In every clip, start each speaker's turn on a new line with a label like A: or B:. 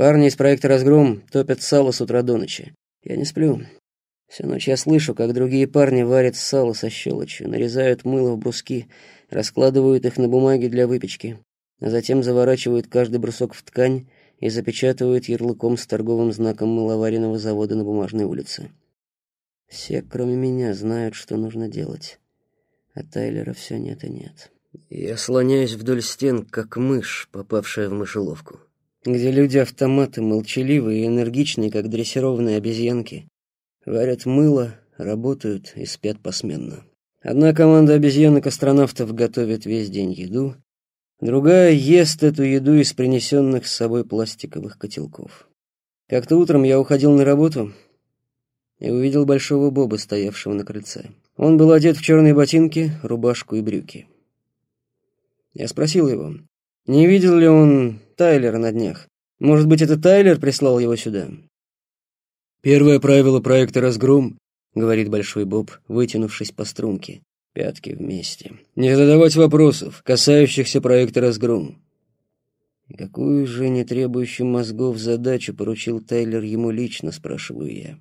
A: Парни из проекта «Разгром» топят сало с утра до ночи. Я не сплю. Всю ночь я слышу, как другие парни варят сало со щелочью, нарезают мыло в бруски, раскладывают их на бумаге для выпечки, а затем заворачивают каждый брусок в ткань и запечатывают ярлыком с торговым знаком мыловаренного завода на бумажной улице. Все, кроме меня, знают, что нужно делать. А Тайлера все нет и нет. Я слоняюсь вдоль стен, как мышь, попавшая в мышеловку, где люди-автоматы, молчаливые и энергичные, как дрессированные обезьянки, варят мыло, работают и спят посменно. Одна команда обезьянок-астронавтов готовит весь день еду, другая ест эту еду из принесенных с собой пластиковых котелков. Как-то утром я уходил на работу и увидел большого Боба, стоявшего на крыльце. Он был одет в черные ботинки, рубашку и брюки. Я спросил его, не видел ли он Тайлера на днях. Может быть, это Тайлер прислал его сюда? «Первое правило проекта «Разгром», — говорит Большой Боб, вытянувшись по струнке. Пятки вместе. «Не задавать вопросов, касающихся проекта «Разгром». И какую же не требующую мозгов задачу поручил Тайлер ему лично, спрашиваю я.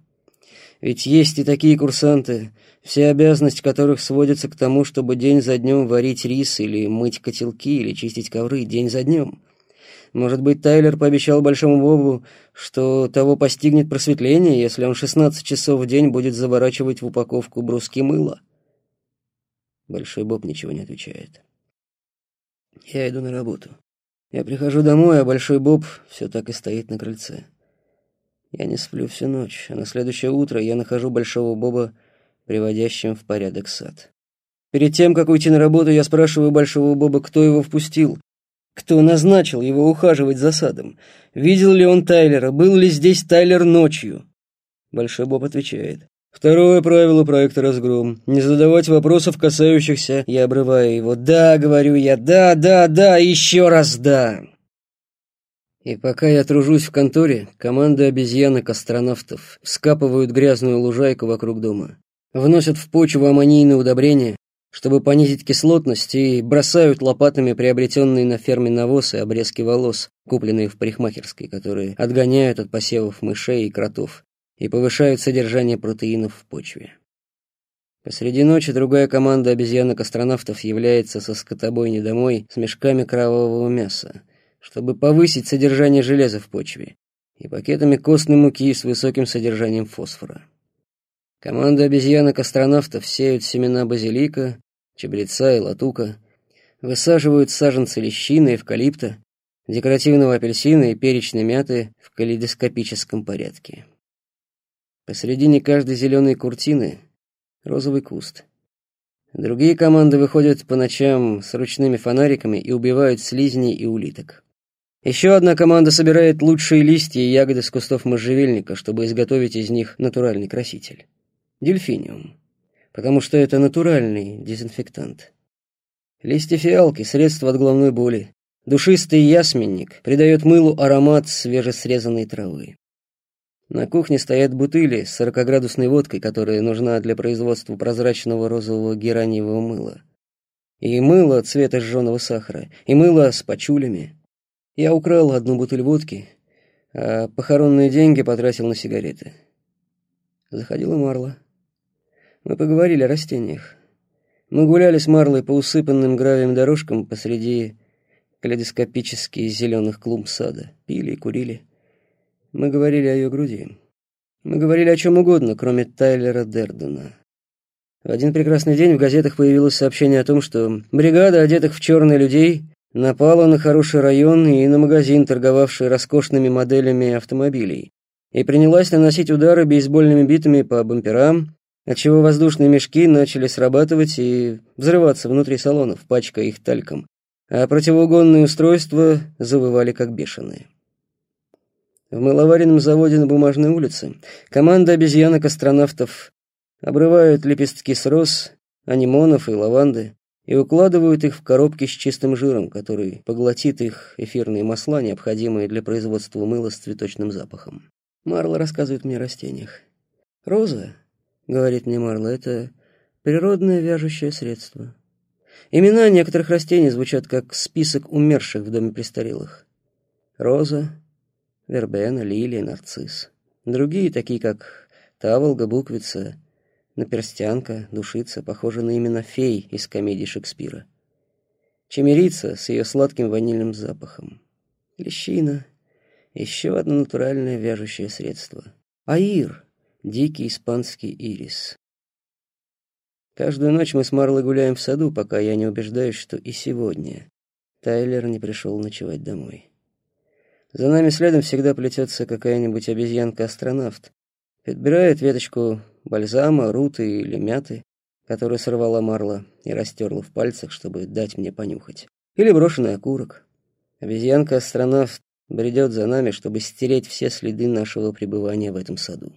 A: Ведь есть и такие курсанты, все обязанности которых сводятся к тому, чтобы день за днем варить рис или мыть котелки или чистить ковры день за днем. Может быть, Тайлер пообещал Большому Бобу, что того постигнет просветление, если он 16 часов в день будет заворачивать в упаковку бруски мыла. Большой Боб ничего не отвечает. Я иду на работу. Я прихожу домой, а Большой Боб все так и стоит на крыльце. Я не сплю всю ночь, а на следующее утро я нахожу Большого Боба, приводящим в порядок сад. Перед тем, как уйти на работу, я спрашиваю Большого Боба, кто его впустил, кто назначил его ухаживать за садом. Видел ли он Тайлера, был ли здесь Тайлер ночью? Большой Боб отвечает. Второе правило проекта «Разгром» — не задавать вопросов, касающихся... Я обрываю его. «Да», — говорю я, «да, да, да, еще раз да». И пока я тружусь в конторе, команда обезьянок-астронавтов скапывают грязную лужайку вокруг дома, вносят в почву аммонийные удобрения, чтобы понизить кислотность, и бросают лопатами приобретенные на ферме навоз и обрезки волос, купленные в парикмахерской, которые отгоняют от посевов мышей и кротов и повышают содержание протеинов в почве. Посреди ночи другая команда обезьянок-астронавтов является со скотобойни домой с мешками кровавого мяса, чтобы повысить содержание железа в почве, и пакетами костной муки с высоким содержанием фосфора. Команда обезьянок-астронавтов сеют семена базилика, чабреца и латука, высаживают саженцы лещины, эвкалипта, декоративного апельсина и перечной мяты в калейдоскопическом порядке. Посредине каждой зеленой куртины розовый куст. Другие команды выходят по ночам с ручными фонариками и убивают слизней и улиток. Еще одна команда собирает лучшие листья и ягоды с кустов можжевельника, чтобы изготовить из них натуральный краситель. Дельфиниум. Потому что это натуральный дезинфектант. Листья фиалки – средство от головной боли. Душистый ясменник придает мылу аромат свежесрезанной травы. На кухне стоят бутыли с 40-градусной водкой, которая нужна для производства прозрачного розового гераниевого мыла. И мыло цвета жженого сахара, и мыло с пачулями. Я украл одну бутыль водки, а похоронные деньги потратил на сигареты. Заходила Марла. Мы поговорили о растениях. Мы гуляли с Марлой по усыпанным гравием дорожкам посреди калейдоскопически зеленых клумб сада. Пили и курили. Мы говорили о ее груди. Мы говорили о чем угодно, кроме Тайлера Дердена. В один прекрасный день в газетах появилось сообщение о том, что бригада одетых в черные людей напала на хороший район и на магазин, торговавший роскошными моделями автомобилей, и принялась наносить удары бейсбольными битами по бамперам, отчего воздушные мешки начали срабатывать и взрываться внутри салонов, пачкая их тальком, а противоугонные устройства завывали как бешеные. В мыловаренном заводе на Бумажной улице команда обезьянок-астронавтов обрывают лепестки с роз, анимонов и лаванды, и укладывают их в коробки с чистым жиром, который поглотит их эфирные масла, необходимые для производства мыла с цветочным запахом. Марла рассказывает мне о растениях. «Роза», — говорит мне Марла, — «это природное вяжущее средство. Имена некоторых растений звучат как список умерших в доме престарелых. Роза, вербена, лилия, нарцисс. Другие, такие как таволга, буквица, наперстянка, душица, похожи на имена фей из комедий Шекспира. Чемерица с ее сладким ванильным запахом. Лещина — еще одно натуральное вяжущее средство. Аир — дикий испанский ирис. Каждую ночь мы с Марлой гуляем в саду, пока я не убеждаюсь, что и сегодня Тайлер не пришел ночевать домой. За нами следом всегда плетется какая-нибудь обезьянка-астронавт. Подбирает веточку бальзама, руты или мяты, которую сорвала Марла и растерла в пальцах, чтобы дать мне понюхать. Или брошенный окурок. Обезьянка-астронавт бредет за нами, чтобы стереть все следы нашего пребывания в этом саду.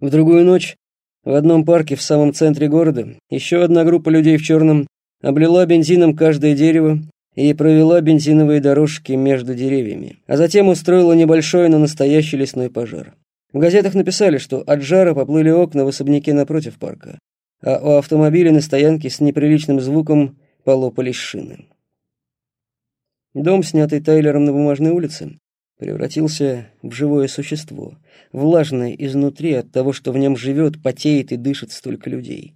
A: В другую ночь в одном парке в самом центре города еще одна группа людей в черном облила бензином каждое дерево и провела бензиновые дорожки между деревьями, а затем устроила небольшой, но настоящий лесной пожар. В газетах написали, что от жара поплыли окна в особняке напротив парка, а у автомобиля на стоянке с неприличным звуком полопались шины. Дом, снятый Тайлером на бумажной улице, превратился в живое существо, влажное изнутри от того, что в нем живет, потеет и дышит столько людей.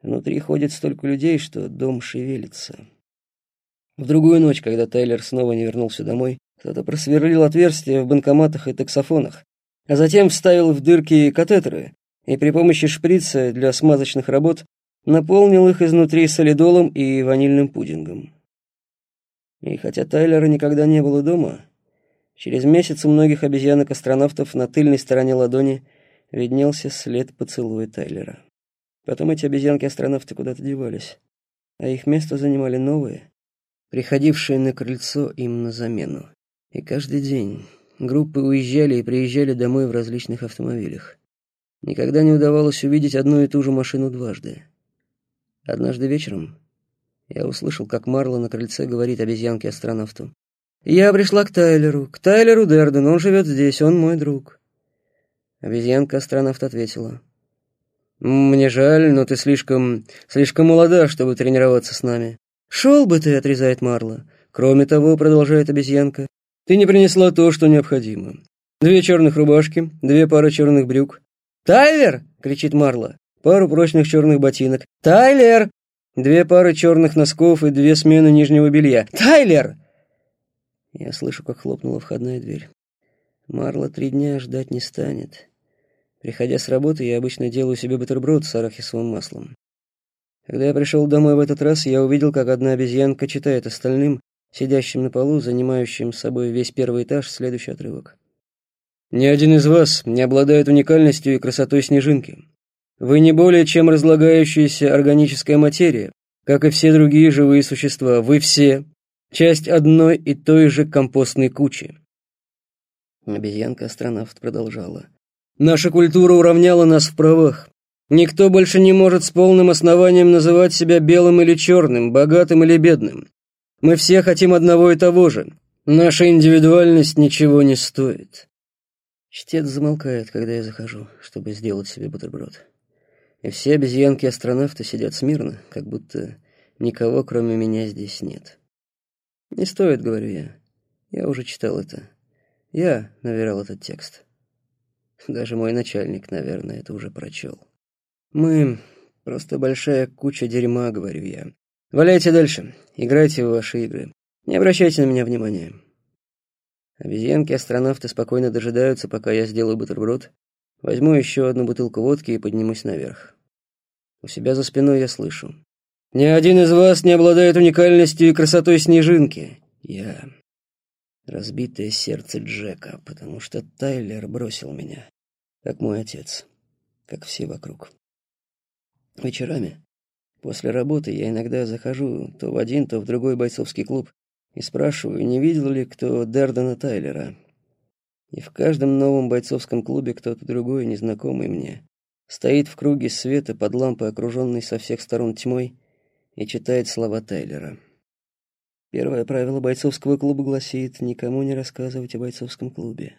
A: Внутри ходит столько людей, что дом шевелится. В другую ночь, когда Тайлер снова не вернулся домой, кто-то просверлил отверстия в банкоматах и таксофонах, а затем вставил в дырки катетеры и при помощи шприца для смазочных работ наполнил их изнутри солидолом и ванильным пудингом. И хотя Тайлера никогда не было дома, Через месяц у многих обезьянок-астронавтов на тыльной стороне ладони виднелся след поцелуя Тайлера. Потом эти обезьянки-астронавты куда-то девались, а их место занимали новые, приходившие на крыльцо им на замену. И каждый день группы уезжали и приезжали домой в различных автомобилях. Никогда не удавалось увидеть одну и ту же машину дважды. Однажды вечером я услышал, как Марла на крыльце говорит обезьянке-астронавту. Я пришла к Тайлеру, к Тайлеру Дерден, он живет здесь, он мой друг. Обезьянка-астронавт ответила. «Мне жаль, но ты слишком... слишком молода, чтобы тренироваться с нами». «Шел бы ты», — отрезает Марла. «Кроме того», — продолжает обезьянка, — «ты не принесла то, что необходимо. Две черных рубашки, две пары черных брюк». «Тайлер!» — кричит Марла. «Пару прочных черных ботинок». «Тайлер!» Две пары черных носков и две смены нижнего белья. «Тайлер!» Я слышу, как хлопнула входная дверь. Марла три дня ждать не станет. Приходя с работы, я обычно делаю себе бутерброд с арахисовым маслом. Когда я пришел домой в этот раз, я увидел, как одна обезьянка читает остальным, сидящим на полу, занимающим собой весь первый этаж, следующий отрывок. «Ни один из вас не обладает уникальностью и красотой снежинки. Вы не более чем разлагающаяся органическая материя, как и все другие живые существа. Вы все Часть одной и той же компостной кучи. Обезьянка-астронавт продолжала. Наша культура уравняла нас в правах. Никто больше не может с полным основанием называть себя белым или черным, богатым или бедным. Мы все хотим одного и того же. Наша индивидуальность ничего не стоит. Чтец замолкает, когда я захожу, чтобы сделать себе бутерброд. И все обезьянки-астронавты сидят смирно, как будто никого, кроме меня, здесь нет. «Не стоит», — говорю я. «Я уже читал это. Я наверял этот текст. Даже мой начальник, наверное, это уже прочел. Мы просто большая куча дерьма», — говорю я. «Валяйте дальше. Играйте в ваши игры. Не обращайте на меня внимания». Обезьянки-астронавты спокойно дожидаются, пока я сделаю бутерброд, возьму еще одну бутылку водки и поднимусь наверх. У себя за спиной я слышу. Ни один из вас не обладает уникальностью и красотой снежинки. Я разбитое сердце Джека, потому что Тайлер бросил меня, как мой отец, как все вокруг. Вечерами, после работы, я иногда захожу то в один, то в другой бойцовский клуб и спрашиваю, не видел ли кто Дердена Тайлера. И в каждом новом бойцовском клубе кто-то другой, незнакомый мне, стоит в круге света под лампой, окруженной со всех сторон тьмой, и читает слова Тайлера. Первое правило бойцовского клуба гласит никому не рассказывать о бойцовском клубе.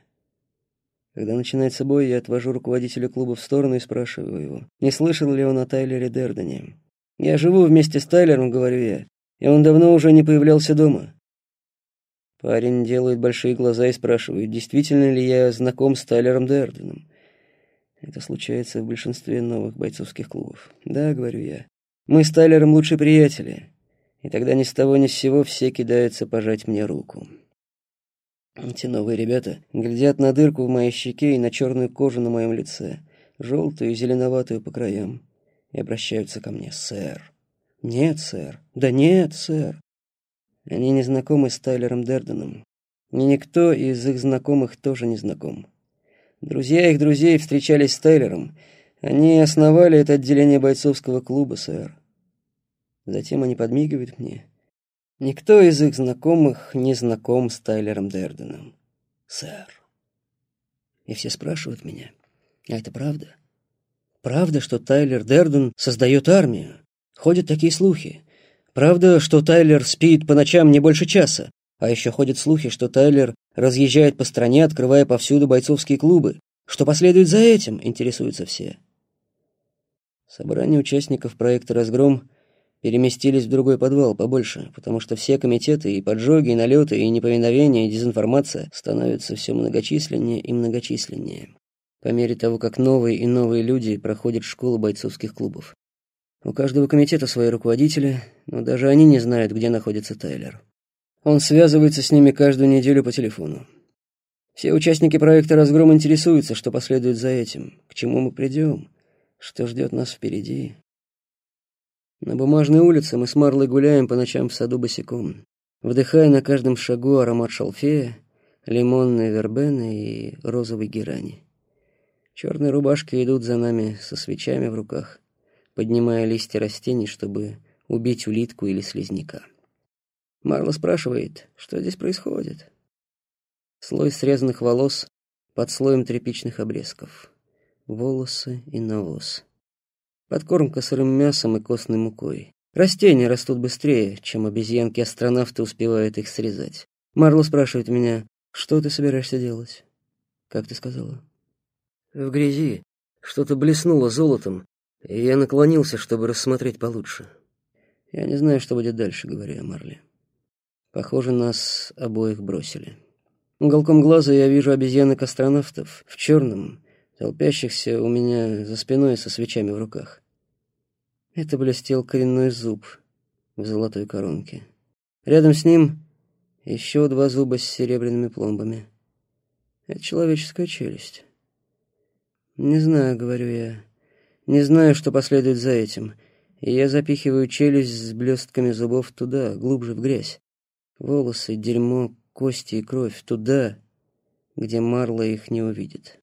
A: Когда начинается бой, я отвожу руководителя клуба в сторону и спрашиваю его, не слышал ли он о Тайлере Дердене. «Я живу вместе с Тайлером», — говорю я, — «и он давно уже не появлялся дома». Парень делает большие глаза и спрашивает, действительно ли я знаком с Тайлером Дерденом. Это случается в большинстве новых бойцовских клубов. Да, говорю я. Мы с Тайлером лучшие приятели. И тогда ни с того ни с сего все кидаются пожать мне руку. Эти новые ребята глядят на дырку в моей щеке и на черную кожу на моем лице, желтую и зеленоватую по краям, и обращаются ко мне, сэр. Нет, сэр. Да нет, сэр. Они не знакомы с Тайлером Дерденом. И никто из их знакомых тоже не знаком. Друзья их друзей встречались с Тайлером. Они основали это отделение бойцовского клуба, сэр. Затем они подмигивают мне. Никто из их знакомых не знаком с Тайлером Дерденом, сэр. И все спрашивают меня, а это правда? Правда, что Тайлер Дерден создает армию? Ходят такие слухи. Правда, что Тайлер спит по ночам не больше часа? А еще ходят слухи, что Тайлер разъезжает по стране, открывая повсюду бойцовские клубы. Что последует за этим, интересуются все. Собрание участников проекта «Разгром» переместились в другой подвал побольше, потому что все комитеты и поджоги, и налеты, и неповиновения, и дезинформация становятся все многочисленнее и многочисленнее. По мере того, как новые и новые люди проходят школу бойцовских клубов. У каждого комитета свои руководители, но даже они не знают, где находится Тайлер. Он связывается с ними каждую неделю по телефону. Все участники проекта «Разгром» интересуются, что последует за этим, к чему мы придем, что ждет нас впереди. На бумажной улице мы с Марлой гуляем по ночам в саду босиком, вдыхая на каждом шагу аромат шалфея, лимонной вербены и розовой герани. Черные рубашки идут за нами со свечами в руках поднимая листья растений, чтобы убить улитку или слизняка. Марла спрашивает, что здесь происходит. Слой срезанных волос под слоем тряпичных обрезков. Волосы и навоз. Подкормка сырым мясом и костной мукой. Растения растут быстрее, чем обезьянки-астронавты успевают их срезать. Марла спрашивает меня, что ты собираешься делать? Как ты сказала? В грязи что-то блеснуло золотом, и я наклонился, чтобы рассмотреть получше. Я не знаю, что будет дальше, говорю я Марли. Похоже, нас обоих бросили. Уголком глаза я вижу обезьянок-астронавтов в черном, толпящихся у меня за спиной со свечами в руках. Это блестел коренной зуб в золотой коронке. Рядом с ним еще два зуба с серебряными пломбами. Это человеческая челюсть. Не знаю, говорю я. Не знаю, что последует за этим, и я запихиваю челюсть с блестками зубов туда, глубже в грязь. Волосы, дерьмо, кости и кровь туда, где Марла их не увидит.